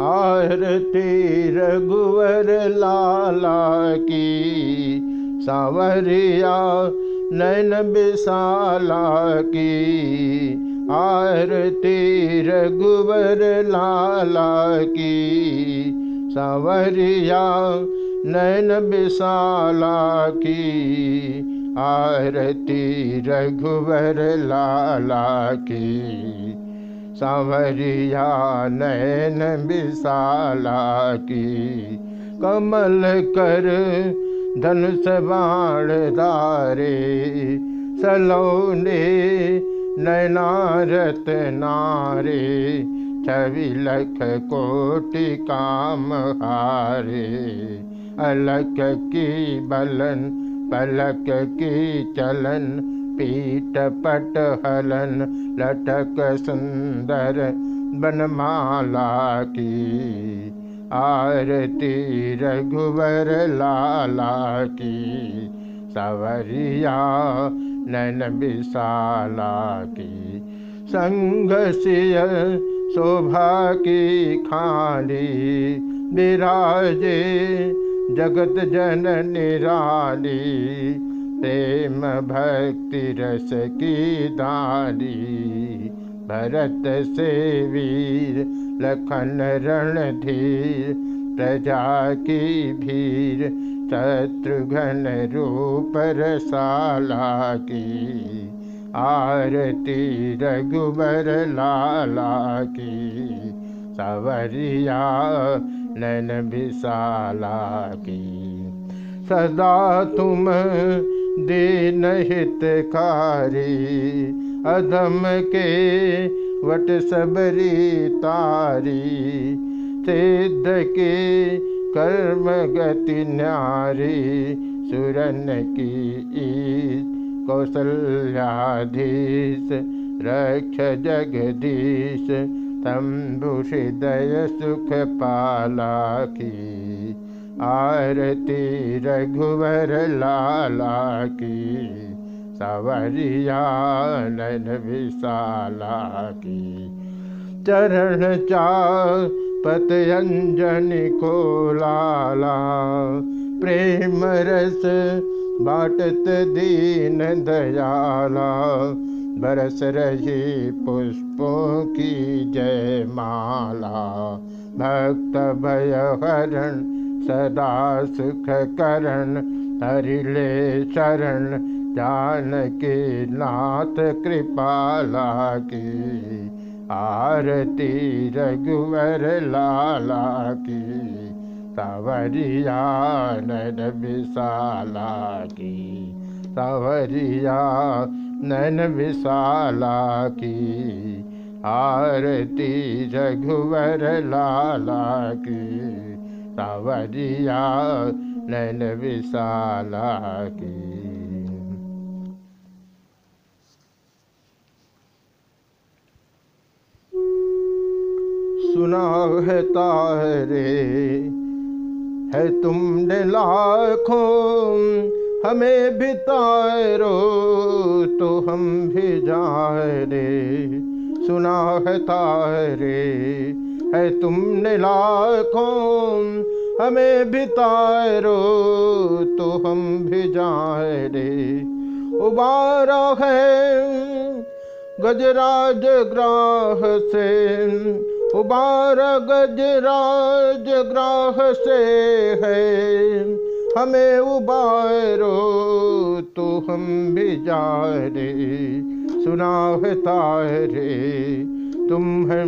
आरती रघुवर लाला की, सांवरिया नैन विशाला की। आरती रघुवर लाला की, सांवरिया नैन विशाला की। आरती रघुवर लाला की। सांवरिया नैन विशाला की। कमल कर धनुष बाण दारे सलोने नैनारत नारे, छवि लख कोटि काम हारे। अलक की बलन पलक की चलन पीठ पट हलन लटक सुंदर बनमाला की। आरती रघुवर लाला की। सवरिया नैन विशाला की। संग शोभा की खाली। विराजे जगत जन निराली। प्रेम भक्ति रस की दाली, भरत से वीर लखन रणधीर, प्रजा की भीर शत्रुघ्न रूप रसाला की, आरती रघुबर लाला की, सवरिया नैन विशाला की। सदा तुम दीन हितकारी, अधम के वट सबरी तारी। सिद्ध के कर्म गति न्यारी, सुरन की ईद कौशल्याधीश रक्ष जगदीश तंबुषिदय सुख पाला की आरती रघुवर लाला की, सवरिया नन विशाला की। चरण चार पतयंजन को लाला प्रेम रस बाटत दीन दयाला। बरस रही पुष्पों की जय माला भक्त भय हरण सदा सुख करण हरिले शरण, जानकी नाथ कृपाला की आरती रघुवर लाला की सवरिया नन विशाला की। सवरिया नन विशाला की, आरती रघुवर लाला की। सवरिया नैन विशाला की सुना है तारे है तुमने लाखों, हमें भी तारो तो हम भी जाए रे सुना है तारे है तुमने लाखों हमें भी तारो तो हम भी जाए रे उबारा है गजराज ग्राह से उबार गजराज ग्राह से है। हमें उबारो तो हम भी जा रे सुना है तारे तुम है,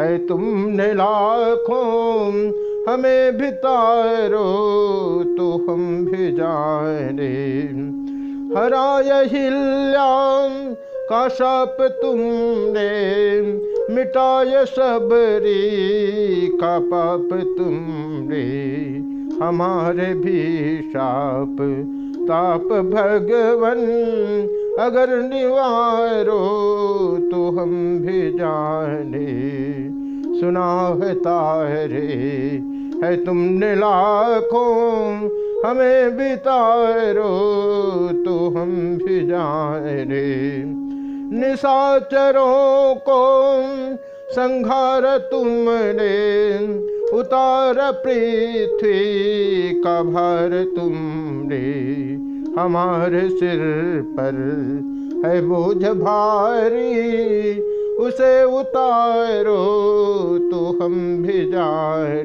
है तुमने लाखों, हमें भी तारो तो हम भी जाने। हरा हराय हिल्याम का शाप तुमने मिटाय सबरी का पाप तुमने। हमारे भी शाप, ताप भगवन, अगर निवारो तो हम भी जाने। सुना है तारे है तुमने लाखों हमें तारो तो हम भी जाए रे। निशाचरों को संघार तुमने, उतार पृथ्वी का भार तुमने। हमारे सिर पर है बोझ भारी उसे उतारो तो हम भी जाए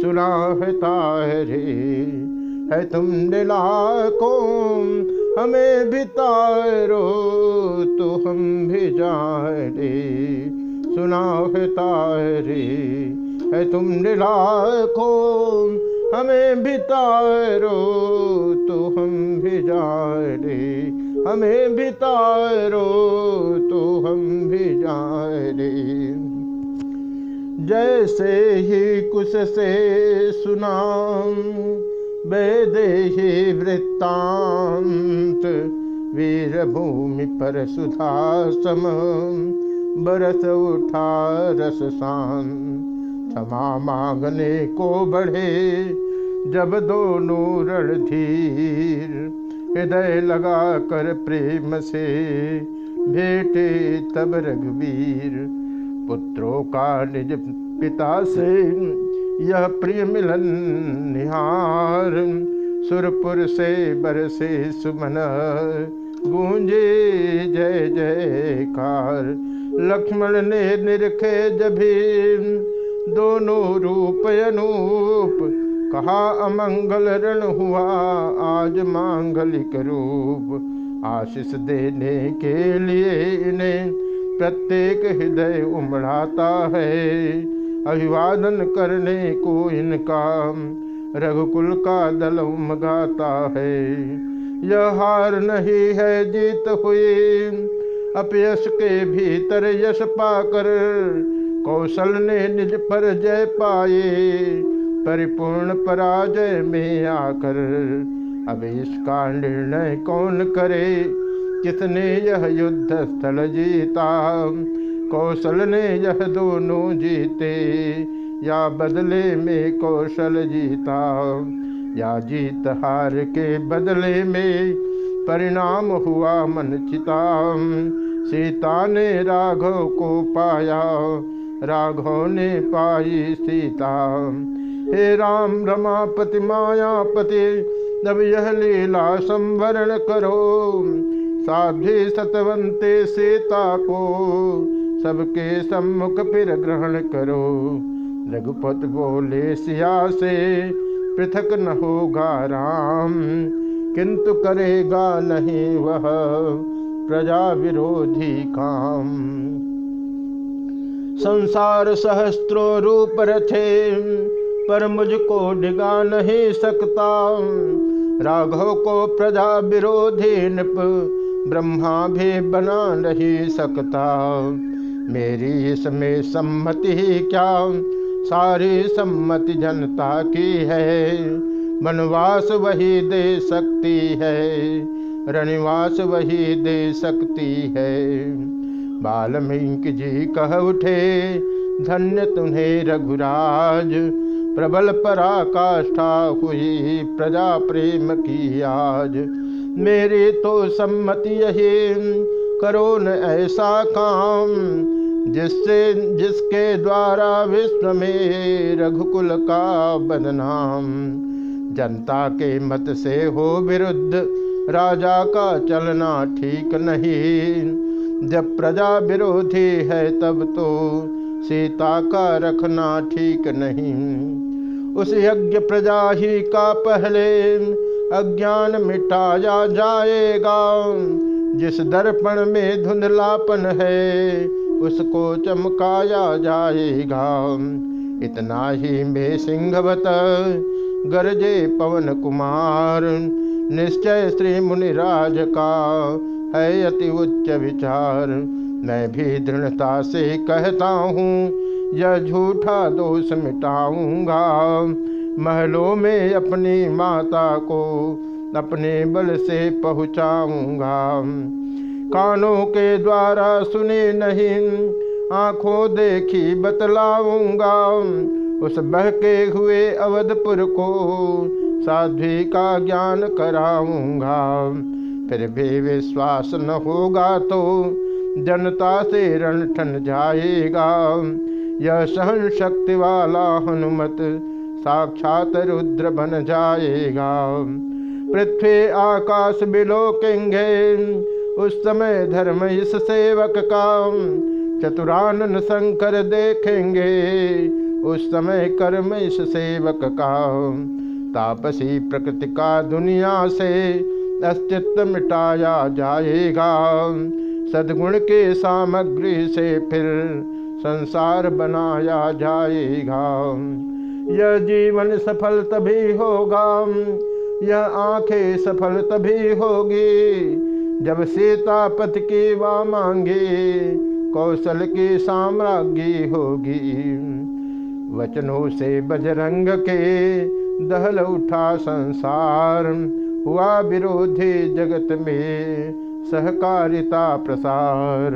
सुना है तारे है तुम को हमें भी तारो तो हम भी जाए सुना है तारे है तुम को हमें भी तारो तो हम भी जाए हमें भी तारो तो हम भी जाए जैसे ही कुछ से सुना वैदेही वृत्तांत वीर भूमि पर सुधा सम बरस उठा रस शान क्षमा मांगने को बढ़े, जब दोनों रणधीर हृदय लगा कर प्रेम से भेटे तब रघुवीर। पुत्रों का निज पिता से यह प्रिय मिलन निहार। सुरपुर से बरसे सुमन गूंजे जय जयकार। लक्ष्मण ने निरखे जभी दोनों रूप अनूप कहा, अमंगल रण हुआ आज मांगलिक रूप। आशीष देने के लिए इन्हें प्रत्येक हृदय उमड़ाता है। अभिवादन करने को इनका रघुकुल का दल उमगाता है। यह हार नहीं है जीत हुई। अपयश के भीतर यश पाकर कौशल ने निज पर जय पाए। परिपूर्ण पराजय में आकर। अब इसका निर्णय कौन करे? किसने यह युद्ध स्थल जीता? कौशल ने यह दोनों जीते, या बदले में कौशल जीता? या जीत हार के बदले में परिणाम हुआ मन चिता सीता ने राघव को पाया, राघव ने पाई सीता। हे राम रमापति मायापति, जब यह लीला संवरण करो, साध्वी सतवंते सीता को सबके सम्मुख फिर ग्रहण करो। रघुपत बोले, सिया से पृथक न होगा राम, किंतु करेगा नहीं वह प्रजा विरोधी काम। संसार सहस्त्रो रूप रथे पर मुझको डिगा नहीं सकता। राघव को प्रजा विरोधी नृप ब्रह्मा भी बना नहीं सकता। मेरी इसमें सम्मति ही क्या? सारी सम्मति जनता की है। वनवास वही दे सकती है। रणिवास वही दे सकती है। वाल्मीकि जी कह उठे, धन्य तुम्हें रघुराज। प्रबल पराकाष्ठा हुई प्रजा प्रेम की आज। मेरी तो सम्मति यही, करो न ऐसा काम, जिससे, जिसके द्वारा विश्व में रघुकुल का बदनाम। जनता के मत से हो विरुद्ध, राजा का चलना ठीक नहीं। जब प्रजा विरोधी है तब तो सीता का रखना ठीक नहीं। उस यज्ञ प्रजा ही का पहले अज्ञान मिटाया जाएगा। जिस दर्पण में धुंधलापन है, उसको चमकाया जाएगा। इतना ही में सिंहवत गरजे पवन कुमार, निश्चय श्री मुनिराज का है अति उच्च विचार। मैं भी दृढ़ता से कहता हूँ यह झूठा दोष मिटाऊँगा। महलों में अपनी माता को अपने बल से पहुँचाऊँगा। कानों के द्वारा सुने नहीं, आँखों देखी बतलाऊँगा। उस बहके हुए अवधपुर को साध्वी का ज्ञान कराऊँगा। फिर भी विश्वास न होगा तो जनता से रण ठन जाएगा। यह सहन शक्ति वाला हनुमत, साक्षात रुद्र बन जाएगा। पृथ्वी आकाश बिलोकेंगे उस समय धर्म इस सेवक का चतुरानन शंकर देखेंगे। उस समय कर्म इस सेवक का तापसी प्रकृति का दुनिया से अस्तित्व मिटाया जाएगा। सदगुण के सामग्री से फिर संसार बनाया जाएगा। यह जीवन सफल तभी होगा। यह आँखें सफल तभी होगी। जब सीता पथ की वा मांगे, कौशल की साम्राज्ञी होगी। वचनों से बजरंग के दहल उठा संसार। हुआ विरोधी जगत में सहकारिता प्रसार।